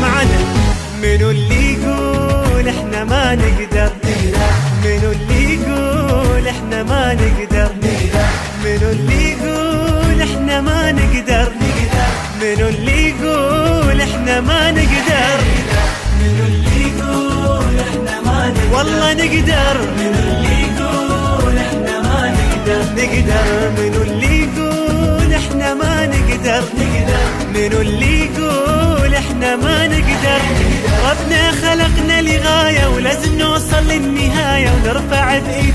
معانا. منو اللي يقول إحنا ما نقدر؟ منو اللي يقول إحنا ما نقدر؟ منو اللي يقول إحنا ما نقدر والله نقدر. منو اللي يقول إحنا ما نقدر. نقدر منو اللي يقول إحنا ما نقدر؟ نقدر منو اللي يقول إحنا ما نقدر؟ ربنا خلقنا لغاية ولازم نوصل للنهاية ونرفع بإيدنا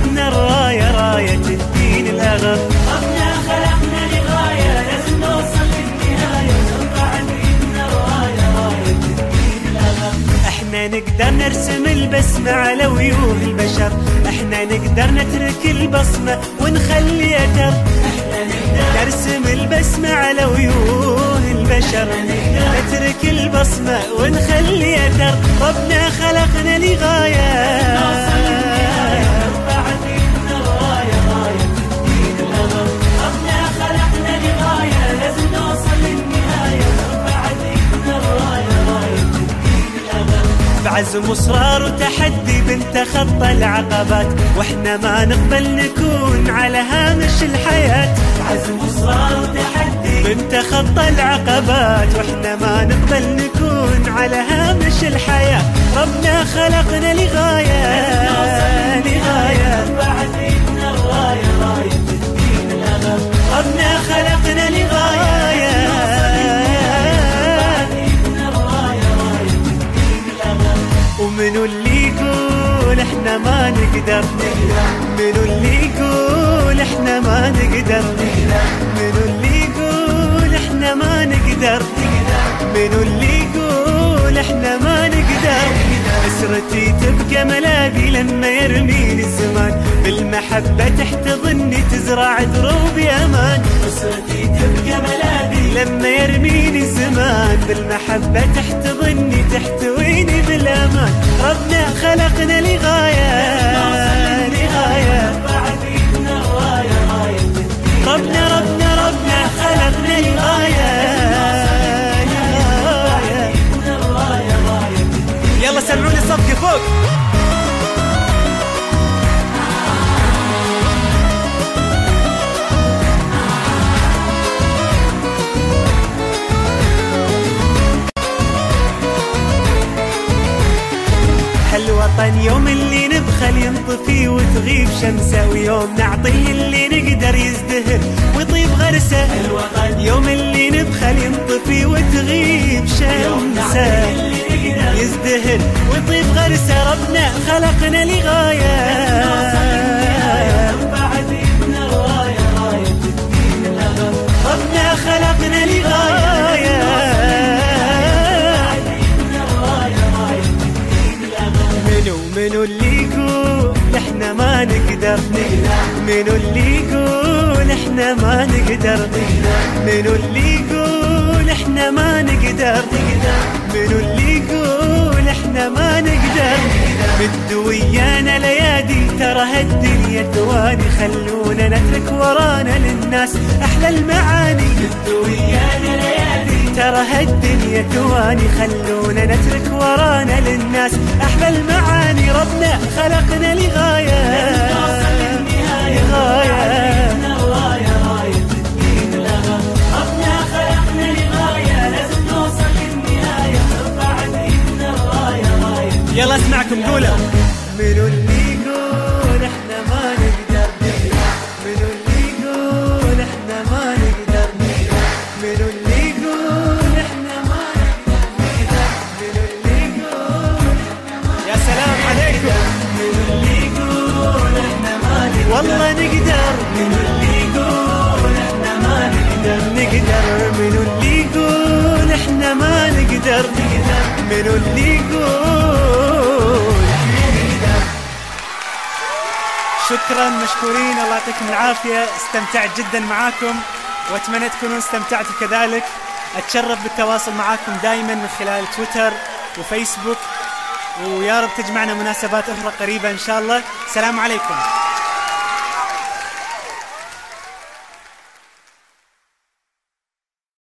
نقدر نرسم البسمة على وجوه البشر. إحنا نقدر نترك البصمة ونخلي أثر. إحنا نقدر نرسم البسمة على وجوه البشر. نترك البصمة ونخلي أثر. ربنا خلقنا لغاية بعزم واصرار وتحدي بنتخطى العقبات. وإحنا ما نقبل نكون على هامش الحياة. بعزم واصرار وتحدي بنتخطى العقبات. وإحنا ما نقبل نكون على هامش الحياة. ربنا خلقنا لغاية ومنو اللي يقول إحنا ما نقدر؟ منو اللي يقول إحنا ما نقدر؟ منو اللي يقول إحنا ما نقدر؟ منو اللي يقول إحنا ما نقدر؟ أسرتي تبقى ملاذي لما يرميني الزمان بالمحبة تحتضني بالمحبة تحتضني تحتويني بالأمان. ربنا خلقنا لغاية لغاية. ربنا ربنا هالوطن يوم اللي نبخل ينطفي وتغيب شمسه ويوم نعطيه اللي نقدر يزدهر ويطيب غرسه. الوطن يوم اللي نبخل ينطفي وتغيب شمسه. يزدهر ويطيب غرسه. ربنا خلقنا لغاية. منو اللي يقول إحنا ما نقدر. منو اللي يقول إحنا ما نقدر. منو اللي يقول إحنا ما نقدر. منو اللي إحنا ما نقدر. بدو ويانا ليادي ترى هالدنيا ثواني خلونا نترك ورانا للناس أحلى المعاني. بدو ويانا ليادي ترى هالدنيا ثواني خلونا نترك ورانا للناس أحلى المعاني. ربنا خلقنا لغاية. لغاية. يلا اسمعكم قولوا منو اللي يقول إحنا ما نقدر منو اللي يقول إحنا ما نقدر منو اللي يقول إحنا ما نقدر منو اللي يقول يا سلام عليكم. منو اللي يقول إحنا ما نقدر والله نقدر. منو اللي يقول إحنا ما نقدر نقدر منو اللي يقول إحنا ما نقدر منو اللي يقول شكرا مشكورين. الله يعطيكم العافية. استمتعت جدا معاكم. وأتمنى تكونون استمتعتوا كذلك. أتشرف بالتواصل معاكم دائما من خلال تويتر وفيسبوك. ويا رب تجمعنا مناسبات أخرى قريبة إن شاء الله. السلام عليكم.